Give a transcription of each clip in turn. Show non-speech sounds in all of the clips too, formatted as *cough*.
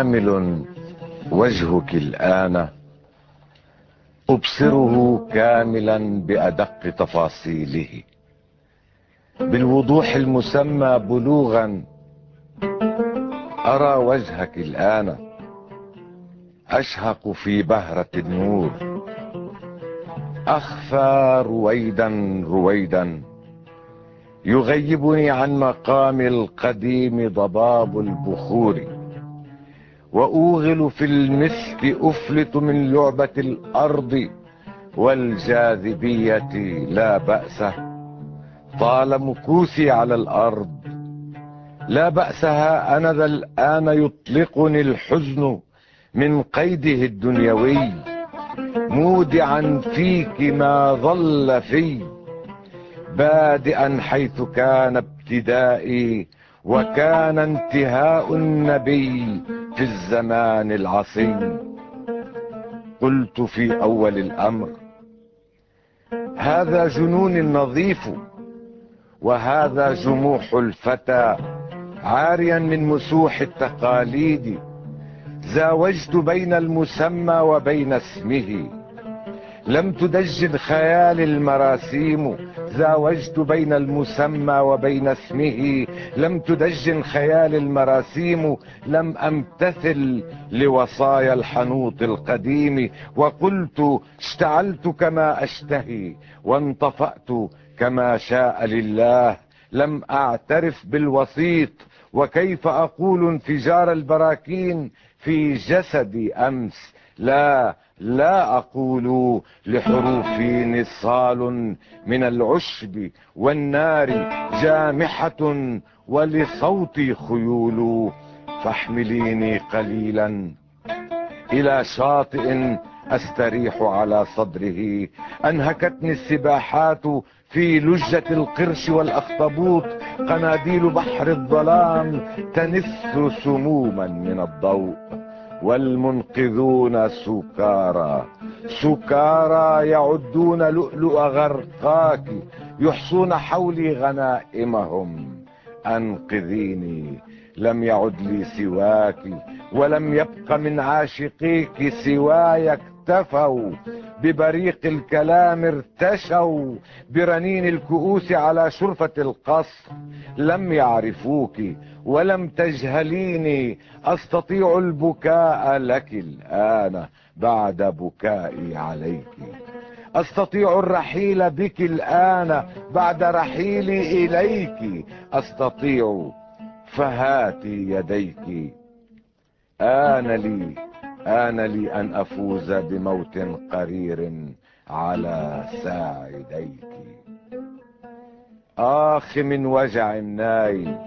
كامل وجهك الآن أبصره كاملا بأدق تفاصيله. بالوضوح المسمى بلوغا أرى وجهك الآن أشهق في بهرة النور. أخفى رويدا رويدا يغيبني عن مقام القديم ضباب البخور. وأوغل في المسك أفلت من لعبة الأرض والجاذبية لا بأس. طال مكوسي على الأرض. لا بأسها أنا ذا الآن يطلقني الحزن من قيده الدنيوي. مودعا فيك ما ظل في. بادئا حيث كان ابتدائي. وكان انتهاء النبي. في الزمان العصي قلت في أول الأمر هذا جنون نظيف وهذا جموح الفتى. عاريا من مسوح التقاليد زاوجت بين المسمى وبين اسمه. لم تدجن خيال المراسيم زاوجت بين المسمى وبين اسمه. لم تدجن خيال المراسيم لم أمتثل لوصايا الحنوط القديم. وقلت اشتعلت كما أشتهي وانطفأت كما شاء لله. لم أعترف بالوسيط وكيف أقول انفجار البراكين في جسدي أمس؟ لا لا أقول لحروفي نصال من العشب والنار جامحة ولصوتي خيول. فاحمليني قليلا إلى شاطئ أستريح على صدره. أنهكتني السباحات في لجة القرش والأخطبوط. قناديل بحر الظلام تنث سموما من الضوء. والمنقذون سكارى. سكارى يعدون لؤلؤ غرقاك يحصون حولي غنائمهم. أنقذيني لم يعد لي سواك ولم يبق من عاشقيك سواي اكتفوا. ببريق الكلام ارتشوا برنين الكؤوس على شرفة القصر. لم يعرفوك ولم تجهليني. أستطيع البكاء لك الآن بعد بكائي عليك. أستطيع الرحيل بك الآن بعد رحيلي إليك. أستطيع فهاتي يديك. آن لي آن لي أن أفوز بموت قرير على ساعديك. آخ من وجع الناي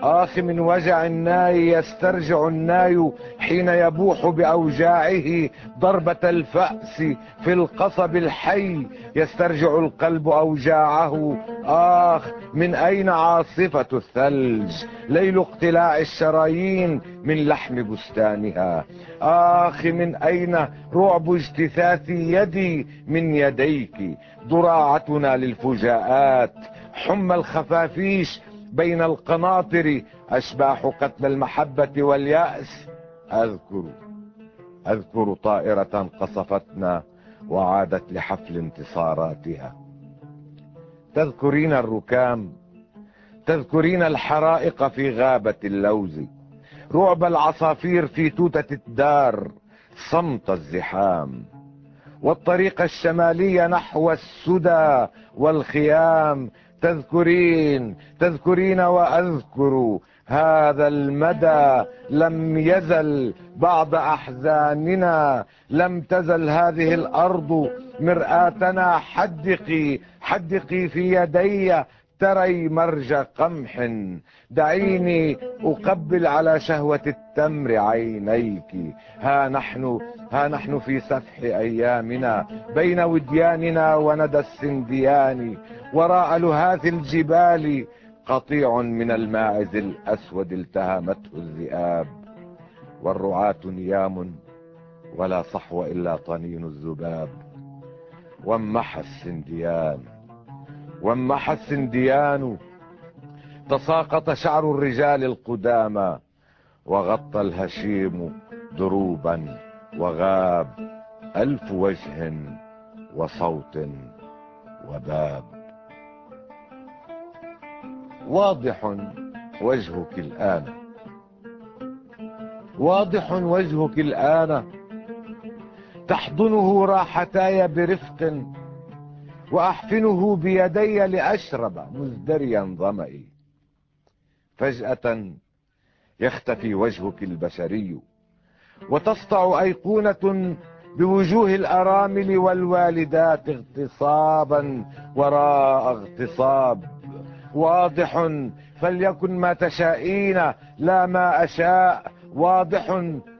آخ من وجع الناي يسترجع الناي حين يبوح بأوجاعه ضربة الفأس في القصب الحي. يسترجع القلب أوجاعه. آخ من أين عاصفة الثلج؟ ليل اقتلاع الشرايين من لحم بستانها. آخ من أين رعب اجتثاث يدي من يديك؟ ضراعتنا للفجاءات. حمى الخفافيش بين القناطر أشباح قتل المحبة واليأس. أذكر أذكر طائرة قصفتنا وعادت لحفل انتصاراتها. تذكرين الركام تذكرين الحرائق في غابة اللوز رعب العصافير في توتة الدار صمت الزحام. والطريق الشمالي نحو السدى والخيام تذكرين تذكرين وأذكر. هذا المدى لم يزل بعض أحزاننا. لم تزل هذه الأرض مرآتنا. حدقي حدقي في يدي. تري مرج قمح. دعيني أقبل على شهوة التمر عينيك. ها نحن ها نحن في سفح أيامنا. بين ودياننا وندى السنديان. وراء لهاث الجبال قطيع من الماعز الأسود التهمته الذئاب. والرعاة نيام ولا صحو إلا طنين الذباب. وامحى السنديان. وامحى السنديان تساقط شعر الرجال القدامى وغطى الهشيم دروبا وغاب ألف وجه وصوت وباب. واضح وجهك الآن. واضح وجهك الآن. تحضنه راحتاي برفق وأحفنه بيدي لأشرب مزدريا ظمئي فجأة يختفي وجهك البشري وتسطع أيقونة بوجوه الأرامل والوالدات اغتصابا وراء اغتصاب. واضح فليكن ما تشائين لا ما أشاء. واضح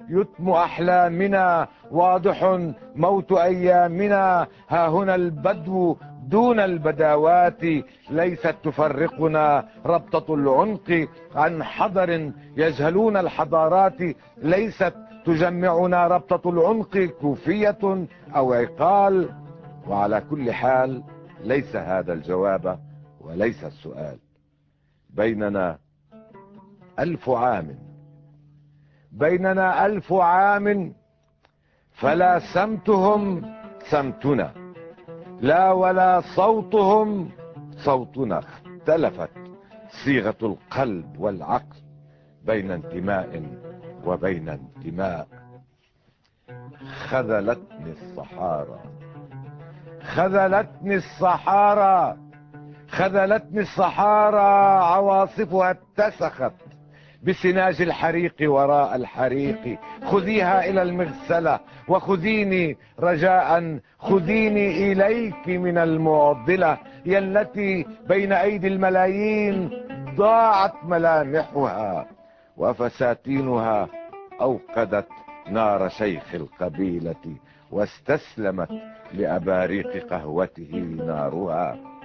يتم أحلامنا. واضح موت أيامنا. ها هنا البدو دون البداوات. ليست تفرقنا ربطة العنق. عن حضر يجهلون الحضارات. ليست تجمعنا ربطة العنق. كوفية أو عقال. وعلى كل حال ليس هذا الجواب وليس السؤال. بيننا ألف عام. بيننا ألف عام فلا سمتهم سمتنا لا ولا صوتهم صوتنا اختلفت صيغة القلب والعقل بين انتماء وبين انتماء. خذلتني الصحارى خذلتني الصحارى خذلتني الصحارى عواصفها اتسخت. بسناج الحريق وراء الحريق. خذيها إلى المغسلة وخذيني رجاء خذيني إليك من المعضلة هي التي بين أيدي الملايين ضاعت ملامحها وفساتينها أوقدت نار شيخ القبيلة واستسلمت لأباريق قهوته نارها.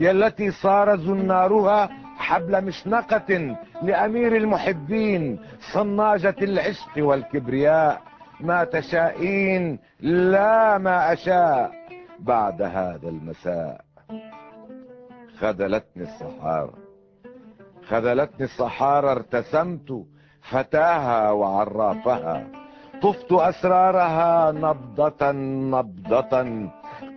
هي التي صار زنارها حبل مشنقة لأمير المحبين صناجة العشق والكبرياء. ما تشائين لا ما أشاء بعد هذا المساء. خذلتني الصحارى. خذلتني الصحارى ارتسمت فتاها وعرافها. طفت أسرارها نبضة نبضة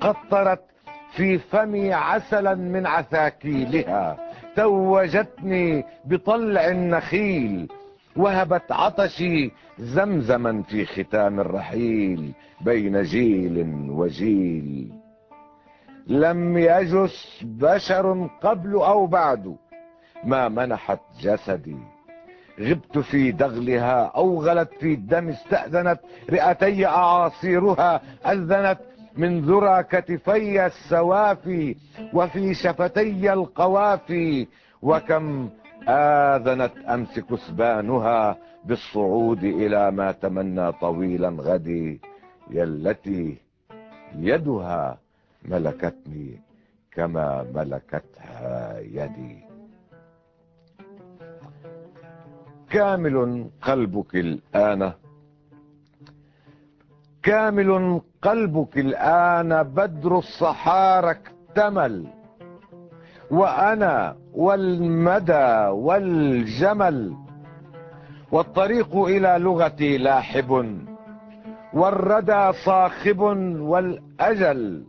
قطرت في فمي عسلا من عثاكيلها توجتني بطلع النخيل وهبت عطشي زمزما في ختام الرحيل بين جيل وجيل. لم يجس بشر قبل أو بعد ما منحت جسدي. غبت في دغلها أو غلت في الدم استأذنت رئتي أعاصيرها أذنت من ذرى كتفي السوافي وفي شفتي القوافي وكم آذنت أمس كسبانها بالصعود إلى ما تمنى طويلا غدي يلتي يدها ملكتني كما ملكتها يدي. كامل قلبك الآن. كامل قلبك الآن بدر الصحارى اكتمل وأنا والمدى والجمل والطريق إلى لغتي لاحب والردى صاخب والأجل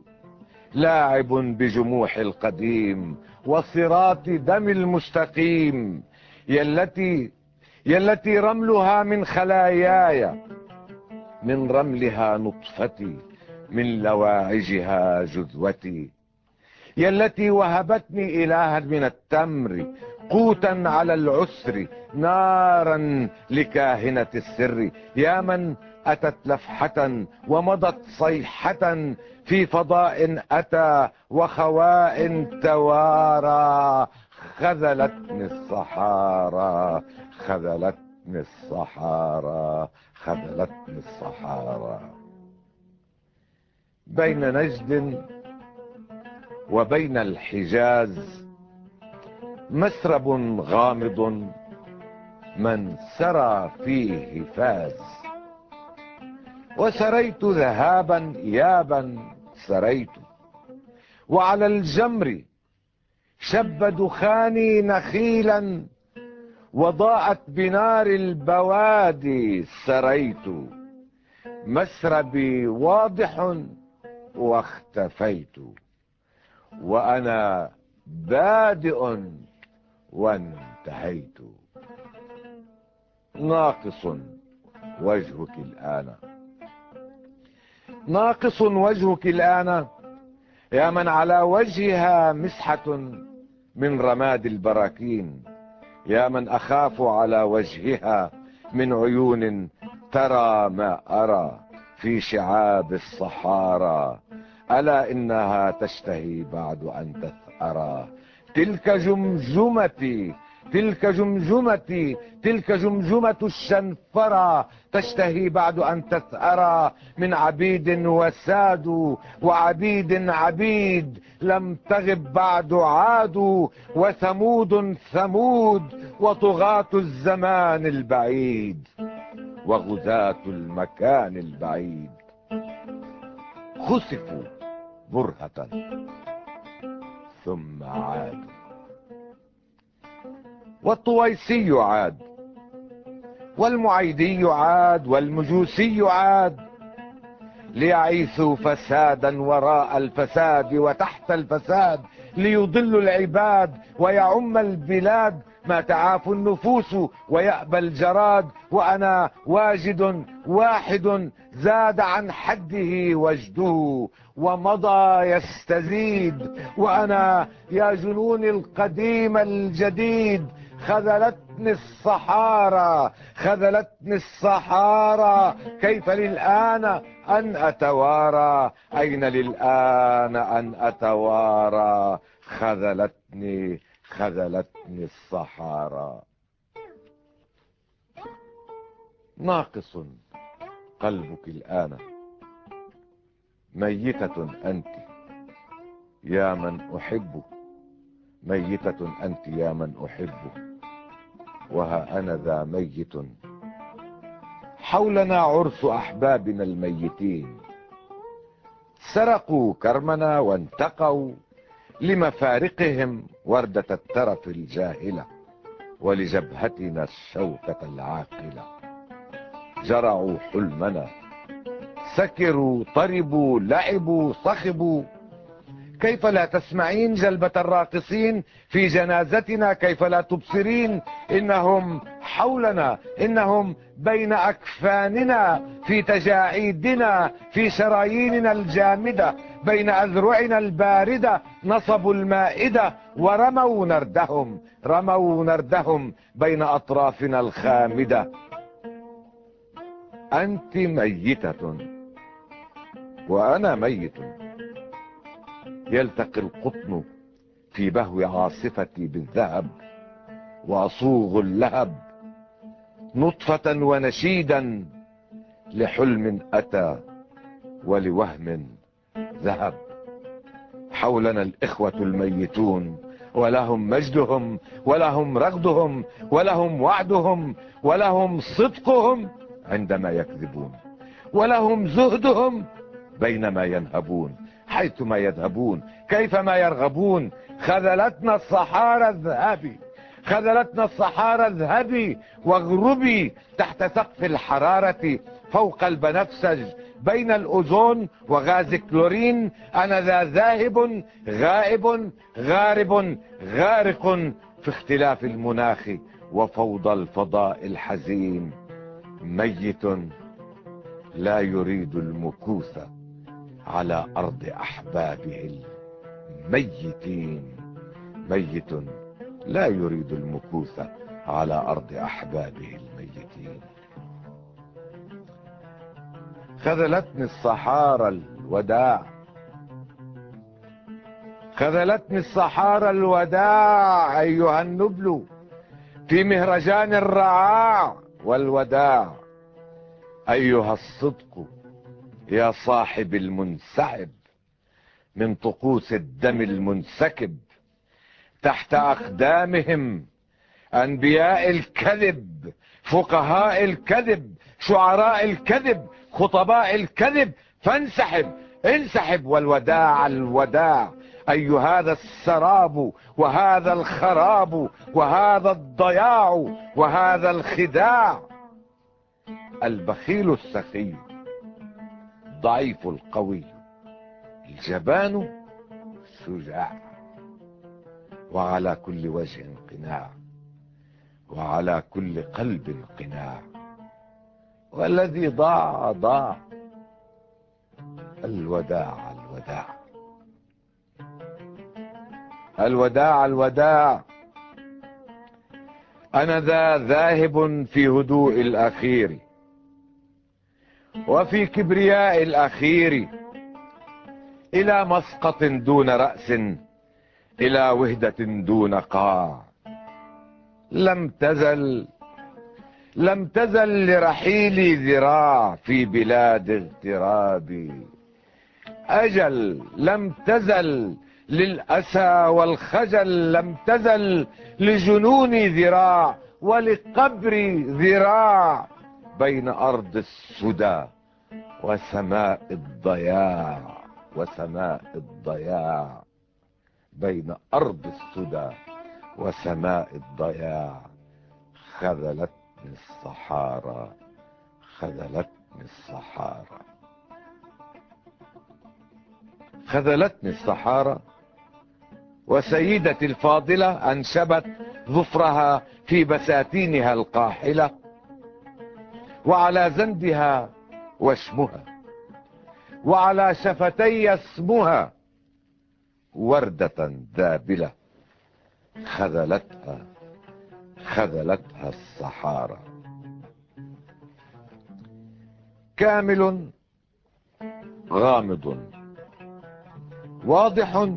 لاعب بجموح القديم وصراط دم المستقيم يلتي يلتي رملها من خلاياي. من رملها نطفتي من لواعجها جذوتي. يا التي وهبتني إلها من التمر قوتا على العسر نارا لكاهنة السر. يا من أتت لفحة ومضت صيحة في فضاء أتى وخواء توارى. خذلتني الصحارى خذلتني الصحارى خذلتني الصحارى. بين نجد وبين الحجاز مسرب غامض من سرى فيه فاز. وسريت ذهابا يابا سريت. وعلى الجمر شب دخاني نخيلا وضاءت بنار البوادي سريت. مسربي واضح واختفيت. وأنا بادئ وانتهيت. ناقص وجهك الآن. ناقص وجهك الآن. يا من على وجهها مسحة من رماد البراكين. يا من أخاف على وجهها من عيون ترى ما أرى في شعاب الصحارى. ألا إنها تشتهي بعد أن تثأرى. تلك جمجمتي تلك جمجمتي تلك جمجمة الشنفرة. تشتهي بعد أن تثأر من عبيد وساد وعبيد عبيد لم تغب بعد عاد وثمود ثمود وطغاة الزمان البعيد وغزاة المكان البعيد. خسفوا برهة ثم عادوا. والطويسي عاد والمعيدي عاد والمجوسي عاد ليعيثوا فسادا وراء الفساد وتحت الفساد ليضلوا العباد ويعم البلاد. ما تعاف النفوس ويأبى الجراد وأنا واجد واحد زاد عن حده وجده ومضى يستزيد وأنا يا جنون القديم الجديد. خذلتني الصحارى خذلتني الصحارى. كيف للآن أن أتوارى؟ أين للآن أن أتوارى؟ خذلتني خذلتني الصحارى. ناقص قلبك الآن. ميتة أنت يا من أحب ميتة أنت يا من أحب وها أنا ذا ميت. حولنا عرس أحبابنا الميتين. سرقوا كرمنا وانتقوا لمفارقهم وردة الترف الجاهلة ولجبهتنا الشوكة العاقلة. جرعوا حلمنا سكروا طربوا لعبوا صخبوا كيف لا تسمعين جلبة الراقصين في جنازتنا؟ كيف لا تبصرين؟ إنهم حولنا إنهم بين أكفاننا في تجاعيدنا في شراييننا الجامدة بين أذرعنا الباردة نصبوا المائدة ورموا نردهم رموا نردهم بين أطرافنا الخامدة. أنت ميتة. وأنا ميت. يلتقي القطن في بهو عاصفتي بالذهب واصوغ اللهب نطفة ونشيدا لحلم أتى ولوهم ذهب. حولنا الإخوة الميتون ولهم مجدهم ولهم رغدهم ولهم وعدهم ولهم صدقهم عندما يكذبون ولهم زهدهم بينما ينهبون. حيثما يذهبون كيفما يرغبون. خذلتنا الصحارى الذهبي خذلتنا الصحارى اذهبي واغربي تحت سقف الحرارة فوق البنفسج بين الأوزون وغاز كلورين. أنا ذا ذاهب غائب غارب غارق في اختلاف المناخ وفوضى الفضاء الحزين. ميت لا يريد المكوث. على أرض أحبابه الميتين. ميت لا يريد المكوث على أرض أحبابه الميتين. خذلتني الصحارى الوداع. خذلتني الصحارى الوداع أيها النبل في مهرجان الرعاع والوداع. أيها الصدق يا صاحب المنسحب من طقوس الدم المنسكب تحت أقدامهم أنبياء الكذب فقهاء الكذب شعراء الكذب خطباء الكذب. فانسحب انسحب والوداع الوداع. أي هذا السراب وهذا الخراب وهذا الضياع وهذا الخداع. البخيل السخي ضعيف القوي. الجبان شجاع وعلى كل وجه قناع وعلى كل قلب قناع والذي ضاع ضاع. الوداع الوداع. الوداع الوداع. أنا ذا ذاهب في هدوء الأخير. وفي كبرياء الأخير إلى مسقط دون رأس إلى وهدة دون قاع. لم تزل لم تزل لرحيلي ذراع في بلاد اغترابي أجل لم تزل للأسى والخجل لم تزل لجنوني ذراع ولقبري ذراع. بين أرض السدى وسماء الضياع وسماء الضياع. بين أرض السدى وسماء الضياع. خذلتني الصحارى خذلتني الصحارى. خذلتني الصحارى. وسيدتي الفاضلة أنشبت ظفرها في بساتينها القاحلة. وعلى زندها وشمها وعلى شفتي اسمها وردة ذابلة خذلتها خذلتها الصحارى. كامل غامض واضح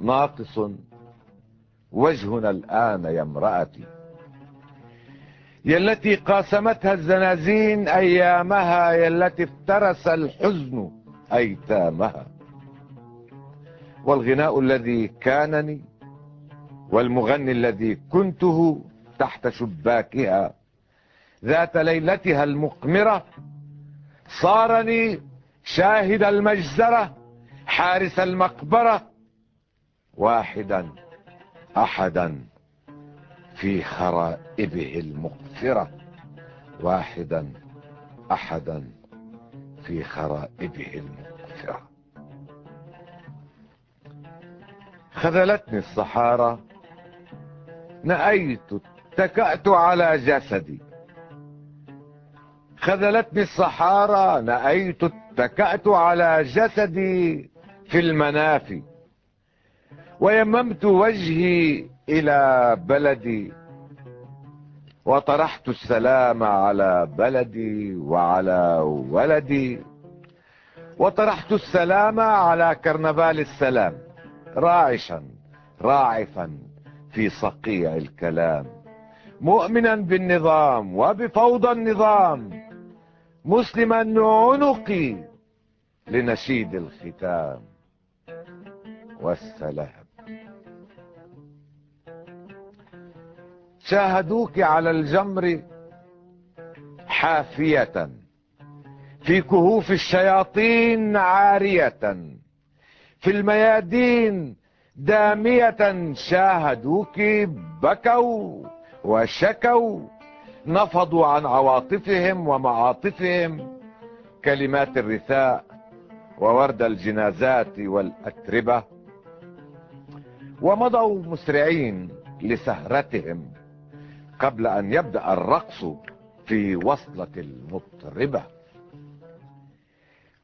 ناقص. وجهنا الآن يا امرأتي التي قاسمتها الزنازين أيامها يا التي افترس الحزن أيتامها. والغناء الذي كانني والمغني الذي كنته تحت شباكها. ذات ليلتها المقمرة صارني شاهد المجزرة حارس المقبرة واحدا أحدا. في خرائبه المقفرة واحدا احدا في خرائبه المقفرة خذلتني الصحارى نأيت اتكأت على جسدي. خذلتني الصحارى نأيت اتكأت على جسدي في المنافي. ويممت وجهي إلى بلدي وطرحت السلام على بلدي وعلى ولدي وطرحت السلام على كرنفال السلام راعشا راعفا في صقيع الكلام مؤمنا بالنظام وبفوضى النظام مسلما عنقي لنشيد الختام. والسلام. شاهدوك على الجمر حافية في كهوف الشياطين عارية في الميادين دامية شاهدوك بكوا وشكوا نفضوا عن عواطفهم ومعاطفهم كلمات الرثاء وورد الجنازات والأتربة ومضوا مسرعين لسهرتهم. قبل أن يبدأ الرقص في وصلة المطربة.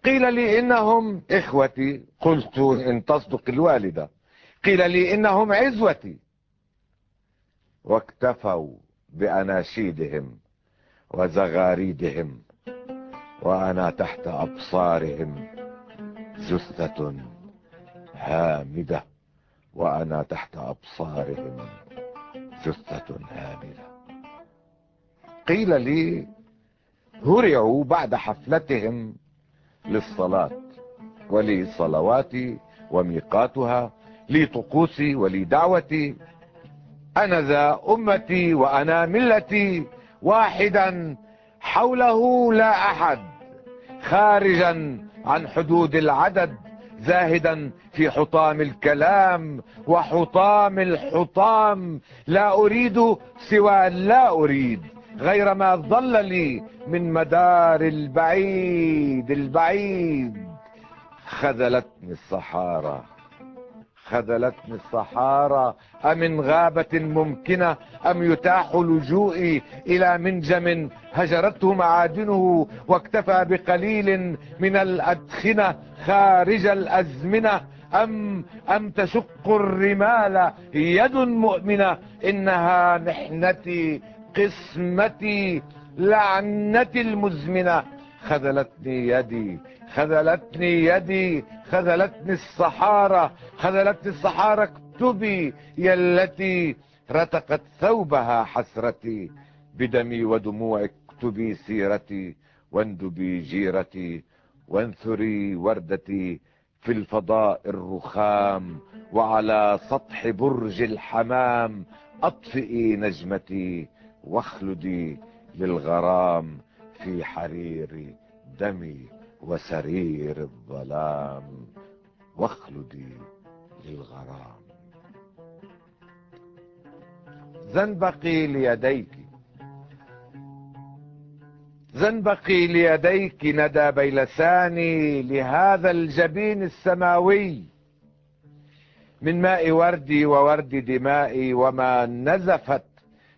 قيل لي إنهم إخوتي قلت إن تصدق الوالدة. قيل لي إنهم عزوتي. واكتفوا بأناشيدهم وزغاريدهم وأنا تحت أبصارهم جثة هامدة وأنا تحت أبصارهم جثة هامدة قيل لي هرعوا بعد حفلتهم للصلاة ولي صلواتي وميقاتها لي طقوسي ولي دعوتي أنا ذا أمتي وأنا ملتي واحدا حوله لا أحد خارجا عن حدود العدد. زاهدا في حطام الكلام وحطام الحطام. لا أريد سوى لا أريد غير ما ظل لي من مدار البعيد البعيد. خذلتني الصحارى. خذلتني الصحارى. أمن غابة ممكنة؟ أم يتاح لجوئي إلى منجم هجرته معادنه واكتفى بقليل من الأدخنة خارج الأزمنة؟ أم, أم تشق الرمال يد مؤمنة؟ إنها محنتي قسمتي لعنتي المزمنة. خذلتني يدي خذلتني يدي خذلتني الصحارى خذلتني الصحارى اكتبي يا التي رتقت ثوبها حسرتي. بدمي ودموعك اكتبي سيرتي واندبي جيرتي وانثري وردتي في الفضاء الرخام وعلى سطح برج الحمام أطفئي نجمتي واخلدي للغرام في حرير دمي. وسرير الظلام واخلدي للغرام. زنبقي ليديك زنبقي ليديك ندى بيلساني لهذا الجبين السماوي. من ماء وردي وورد دمائي وما نزفت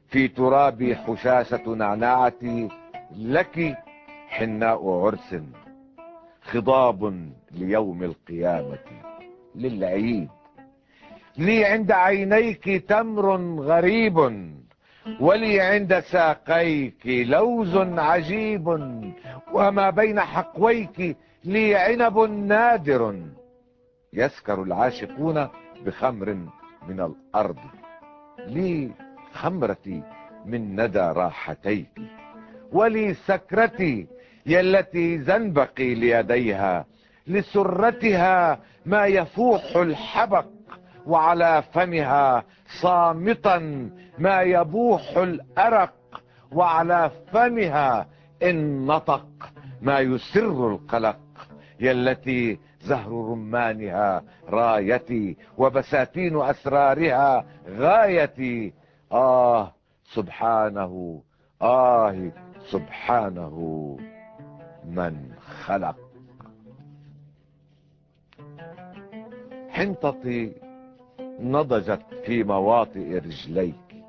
في ترابي حشاشة نعناعتي لك حناء عرس. خضاب ليوم القيامة للعيد. لي عند عينيك تمر غريب ولي عند ساقيك لوز عجيب وما بين حقويك لي عنب نادر. يسكر العاشقون بخمر من الأرض لي خمرتي من ندى راحتيك ولي سكرتي يا التي زنبقي ليديها لسرتها ما يفوح الحبق وعلى فمها صامتا ما يبوح الأرق وعلى فمها إن نطق ما يسر القلق. يا التي زهر رمانها رايتي وبساتين أسرارها غايتي. آه سبحانه آه سبحانه. من خلق. حنطتي نضجت في مواطئ رجليك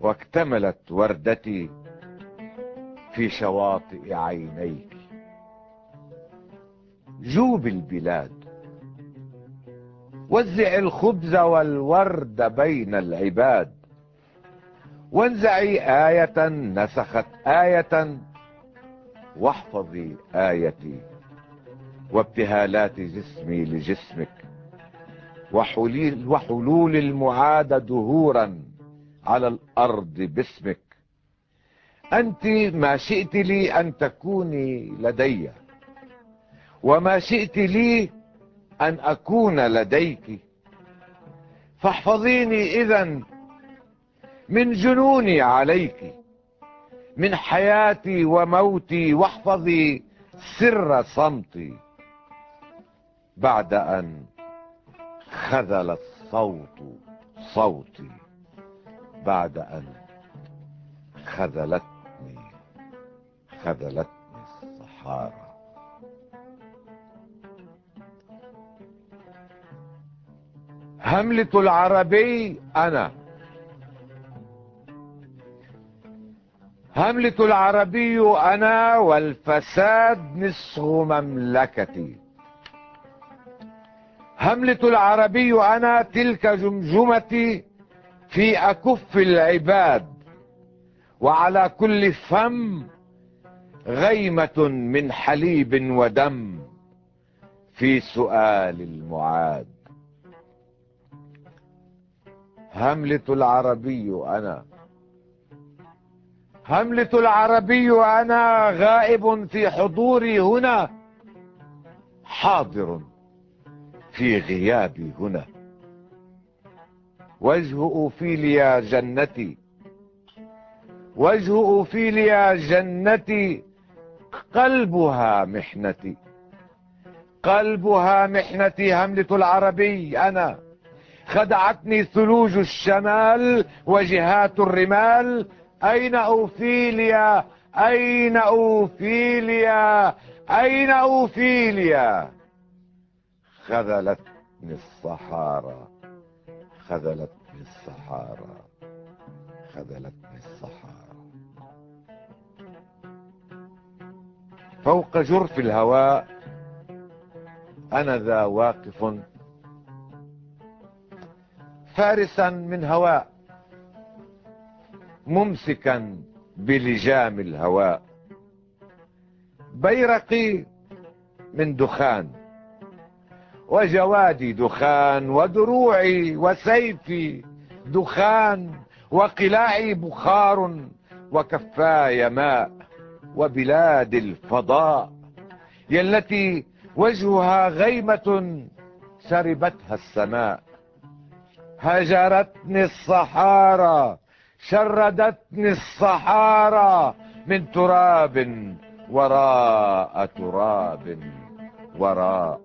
واكتملت وردتي في شواطئ عينيك. جوب البلاد وزع الخبز والورد بين العباد وانزعي آية نسخت آية واحفظي آيتي وابتهالات جسمي لجسمك وحلول, وحلول المعاد دهورا على الأرض باسمك. أنت ما شئت لي أن تكوني لدي وما شئت لي أن أكون لديك. فاحفظيني إذا من جنوني عليك. من حياتي وموتي واحفظي سر صمتي بعد أن خذل الصوت صوتي بعد أن خذلتني خذلتني الصحارى. هملة العربي أنا. هملة العربي أنا والفساد نصف مملكتي. هملة العربي أنا تلك جمجمتي في أكف العباد. وعلى كل فم غيمة من حليب ودم في سؤال المعاد. هملة العربي أنا هملة العربي أنا غائب في حضوري هنا. حاضر في غيابي هنا. وجه أوفيليا جنتي. وجه أوفيليا جنتي. قلبها محنتي. قلبها محنتي هملة العربي. أنا خدعتني ثلوج الشمال وجهات الرمال. أين أوفيليا؟ أين أوفيليا؟ أين أوفيليا؟ خذلتني الصحارى. خذلتني الصحارى. خذلتني الصحارى. فوق جرف الهواء أنا ذا واقف فارسا من هواء. ممسكا بلجام الهواء. بيرقي من دخان وجوادي دخان ودروعي وسيفي دخان وقلاعي بخار وكفاي ماء وبلاد الفضاء يلتي وجهها غيمة سربتها السماء. هجرتني الصحارى شردتني الصحارى من تراب وراء تراب وراء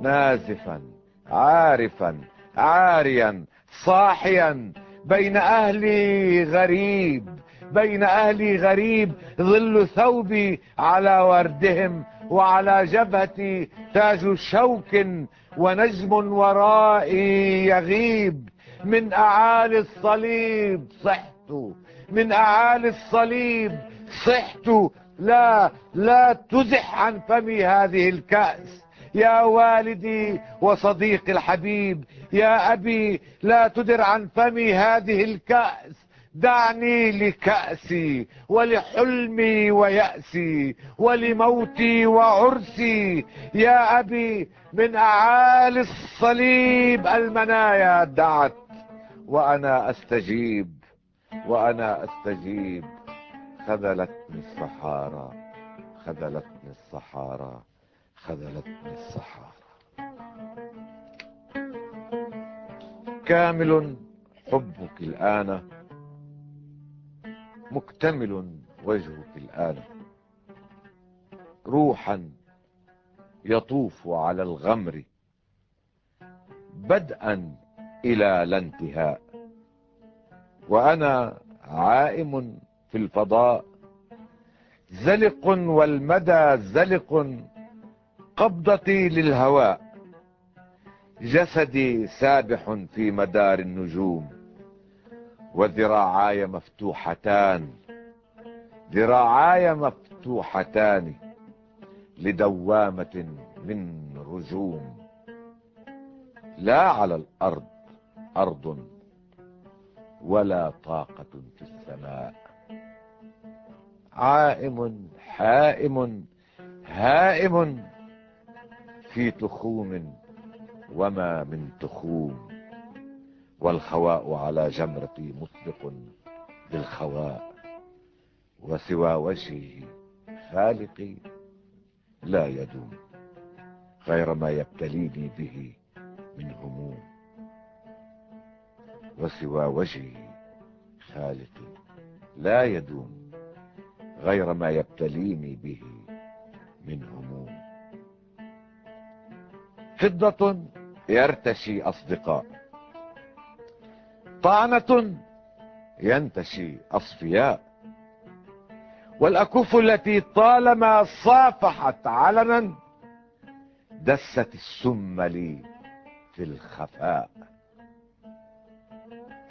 نازفا عارفا عاريا صاحيا بين أهلي غريب بين أهلي غريب ظل ثوبي على وردهم وعلى جبهتي تاج شوك ونجم ورائي يغيب. من أعالي الصليب صحت. من أعالي الصليب صحت. لا لا تزح عن فمي هذه الكأس. يا والدي وصديقي الحبيب يا أبي لا تدر عن فمي هذه الكأس. دعني لكأسي ولحلمي ويأسي ولموتي وعرسي. يا أبي من أعالي الصليب المنايا دعت. وأنا أستجيب وأنا أستجيب. خذلتني الصحارى خذلتني الصحارى خذلتني الصحارى. كامل حبك الآن مكتمل وجهك الآن. روحا يطوف على الغمر بدءا إلى لا انتهاء. وأنا عائم في الفضاء. زلق والمدى زلق قبضتي للهواء. جسدي سابح في مدار النجوم. وذراعاي مفتوحتان. ذراعاي مفتوحتان لدوامة من رجوم. لا على الأرض أرض ولا طاقة في السماء. عائم حائم هائم في تخوم وما من تخوم. والخواء على جمرتي مطبق بالخواء. وسوى وجهه خالقي لا يدوم غير ما يبتليني به من هموم. وسوى وجهه خالقي لا يدوم غير ما يبتليني به من هموم. فضة يرتشي أصدقاء طعنة ينتشي أصفياء والأكف التي طالما صافحت علنا دست السم لي في الخفاء.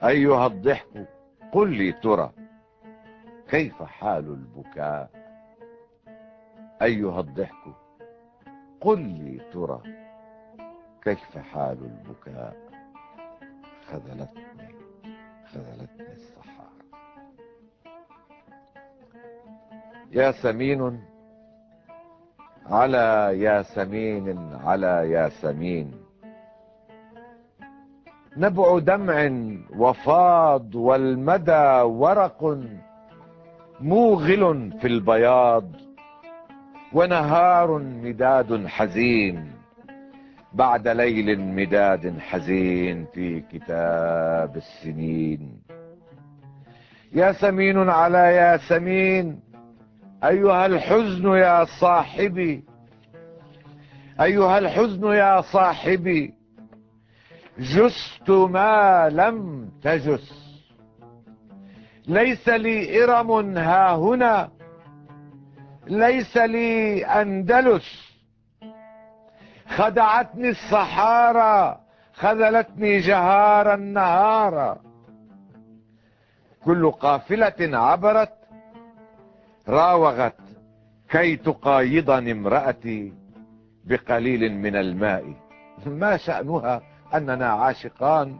أيها الضحك قل لي ترى كيف حال البكاء؟ أيها الضحك قل لي ترى كيف حال البكاء؟ خذلتني خذلتني الصحارى يا سمين على ياسمين على ياسمين نبع دمع وفاض والمدى ورق موغل في البياض ونهار مداد حزين بعد ليل مداد حزين في كتاب السنين. يا سمين على يا سمين أيها الحزن يا صاحبي أيها الحزن يا صاحبي جست ما لم تجس. ليس لي إرم ها هنا. ليس لي أندلس. خدعتني الصحارى خذلتني جهارا نهارا كل قافلة عبرت راوغت كي تقايضني امرأتي بقليل من الماء. *laughs* ما شأنها؟ أننا عاشقان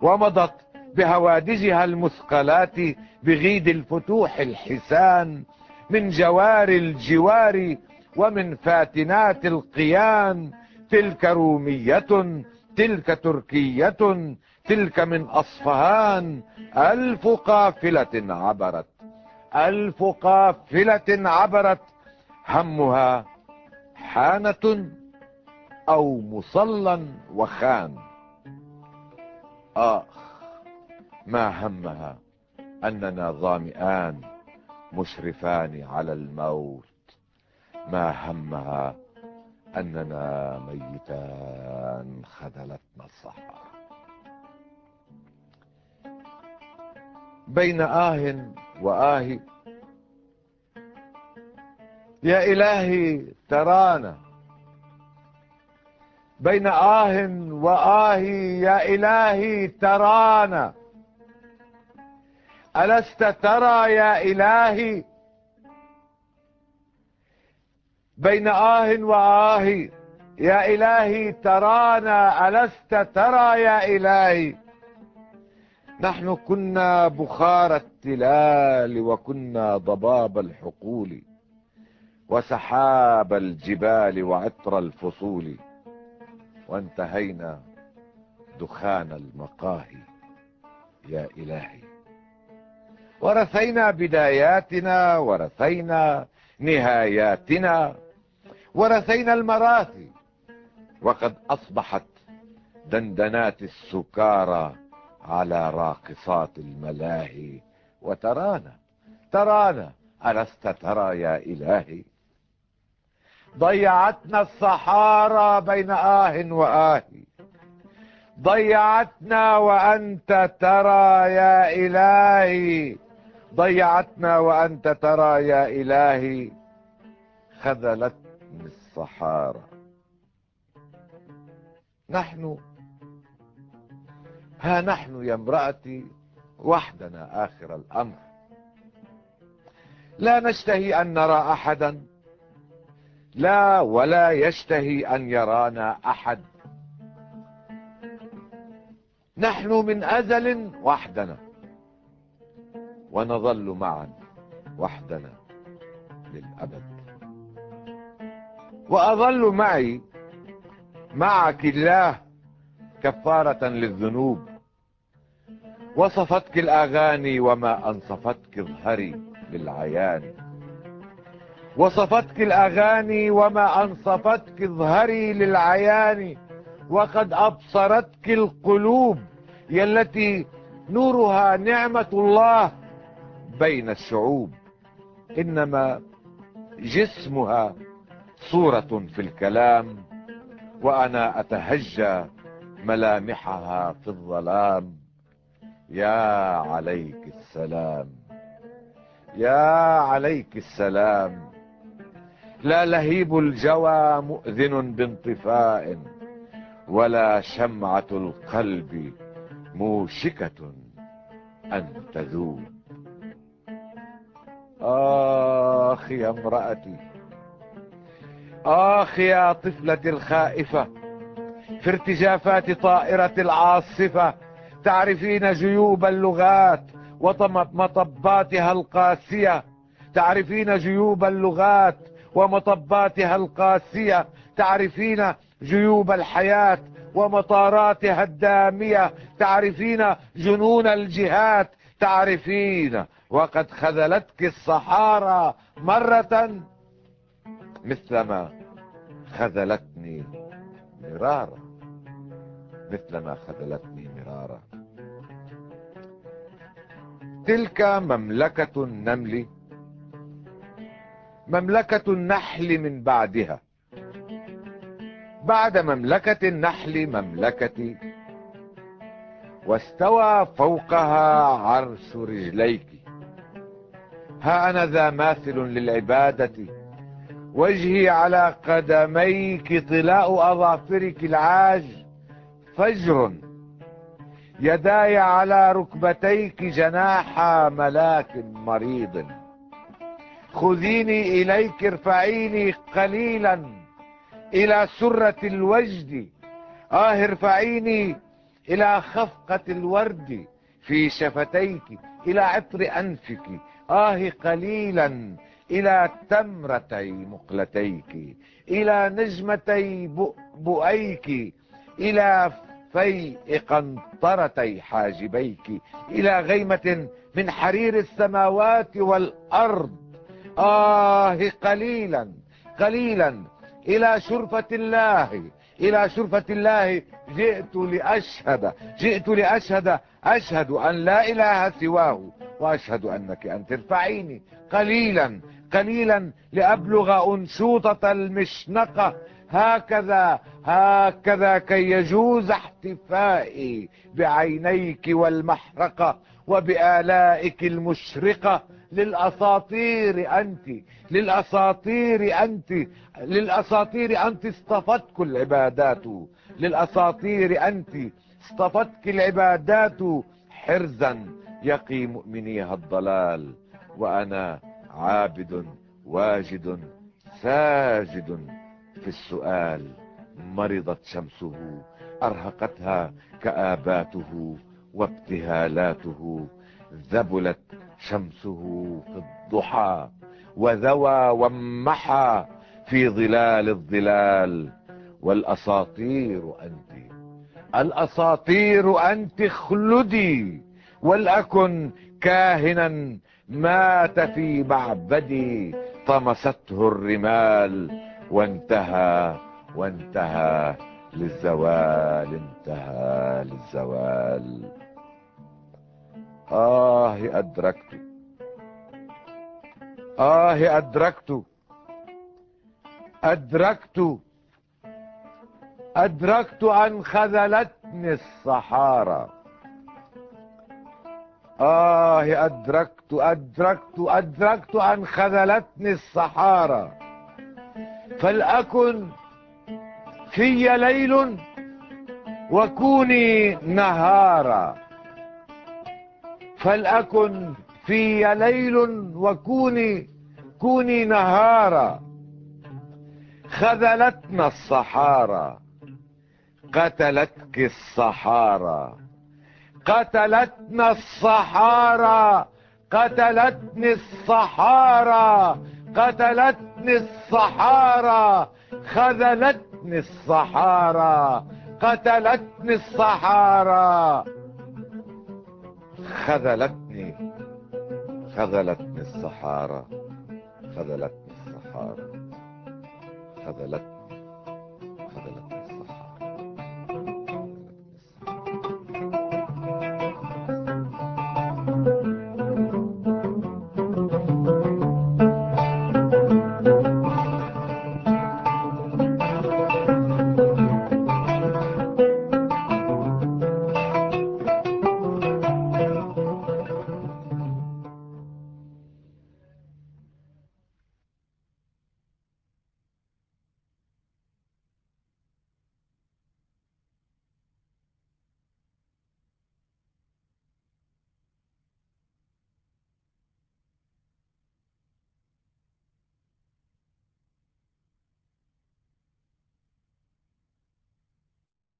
ومضت بهوادجها المثقلات بغيد الفتوح الحسان من جوار الجوار ومن فاتنات القيان تلك رومية تلك تركية تلك من أصفهان. ألف قافلة عبرت ألف قافلة عبرت همها حانة أو مصلى وخان. آخ ما همها أننا ظامئان مشرفان على الموت. ما همها أننا ميتان خذلتنا الصحراء. بين آه وآه. يا إلهي ترانا. بين آه وآه يا إلهي ترانا. ألست ترى يا إلهي؟ بين آه وآه يا إلهي ترانا. ألست ترى يا إلهي؟ نحن كنا بخار التلال وكنا ضباب الحقول وسحاب الجبال وعطر الفصول. وانتهينا دخان المقاهي يا إلهي. ورثينا بداياتنا ورثينا نهاياتنا ورثينا المراثي. وقد أصبحت دندنات السكارى على راقصات الملاهي. وترانا ترانا ألست ترى يا إلهي؟ ضيعتنا الصحارى بين آه وآه. ضيعتنا وأنت ترى يا إلهي. ضيعتنا وأنت ترى يا إلهي. خذلتني الصحارى. نحن ها نحن يا امرأتي وحدنا آخر الأمر. لا نشتهي أن نرى أحدا. لا ولا يشتهي أن يرانا أحد. نحن من أزل وحدنا. ونظل معا وحدنا للأبد. وأظل معي معك الله كفارة للذنوب. وصفتك الأغاني وما أنصفتك اظهري للعيان. وصفتك الأغاني وما أنصفتك اظهري للعيان وقد أبصرتك القلوب هي التي نورها نعمة الله بين الشعوب. إنما جسمها صورة في الكلام وأنا أتهجى ملامحها في الظلام. يا عليك السلام يا عليك السلام. لا لهيب الجوى مؤذن بانطفاء ولا شمعة القلب موشكة أن تذوب. آخ يا امرأتي آخ يا طفلتي الخائفة في ارتجافات طائرة العاصفة تعرفين جيوب اللغات ومطباتها القاسية تعرفين جيوب اللغات ومطباتها القاسية تعرفين جيوب الحياة ومطاراتها الدامية تعرفين جنون الجهات تعرفين وقد خذلتك الصحارى مرة مثلما خذلتني مرارا مثلما خذلتني مرارا. تلك مملكة النمل مملكة النحل من بعدها. بعد مملكة النحل مملكتي. واستوى فوقها عرش رجليك. ها أنا ذا ماثل للعبادة. وجهي على قدميك طلاء أظافرك العاج. فجر. يداي على ركبتيك جناح ملاك مريض. خذيني إليك ارفعيني قليلا إلى سرة الوجد. آه ارفعيني إلى خفقة الورد في شفتيك إلى عطر أنفك. آه قليلا إلى تمرتي مقلتيك إلى نجمتي بؤبؤيك إلى في قنطرتي حاجبيك إلى غيمة من حرير السماوات والأرض. آه قليلا قليلا. إلى شرفة الله إلى شرفة الله. جئت لأشهد جئت لأشهد أشهد أن لا إله سواه وأشهد أنك أن ترفعيني قليلا قليلا لأبلغ أنشوطة المشنقة. هكذا هكذا كي يجوز احتفائي بعينيك والمحرقة وبآلائك المشرقة. للأساطير أنت للأساطير أنت للأساطير أنت اصطفتك العبادات. للأساطير أنت اصطفتك العبادات. حرزا يقي مؤمنيها الضلال. وأنا عابد واجد ساجد في السؤال. مرضت شمسه أرهقتها كآباته وابتهالاته. ذبلت شمسه في الضحى وذوى ومحى في ظلال الظلال. والأساطير أنت الأساطير أنت اخلدي ولأكن كاهنا مات في معبدي. طمسته الرمال وانتهى وانتهى للزوال انتهى للزوال. آه أدركت. آه أدركت. أدركت. أدركت أن خذلتني الصحارى. آه أدركت. أدركت. أدركت أن خذلتني الصحارى. فلأكن في ليل وكوني نهارا. فلأكن في ليل وكوني كوني نهارا. خذلتنا الصحارى. قتلتك الصحارى. قتلتنا الصحارى. قتلتني الصحارى. قتلتني الصحارى. خذلتني الصحارى. قتلتني الصحارى. خذلتني. خذلتني الصحارى خذلتني الصحارى خذلتني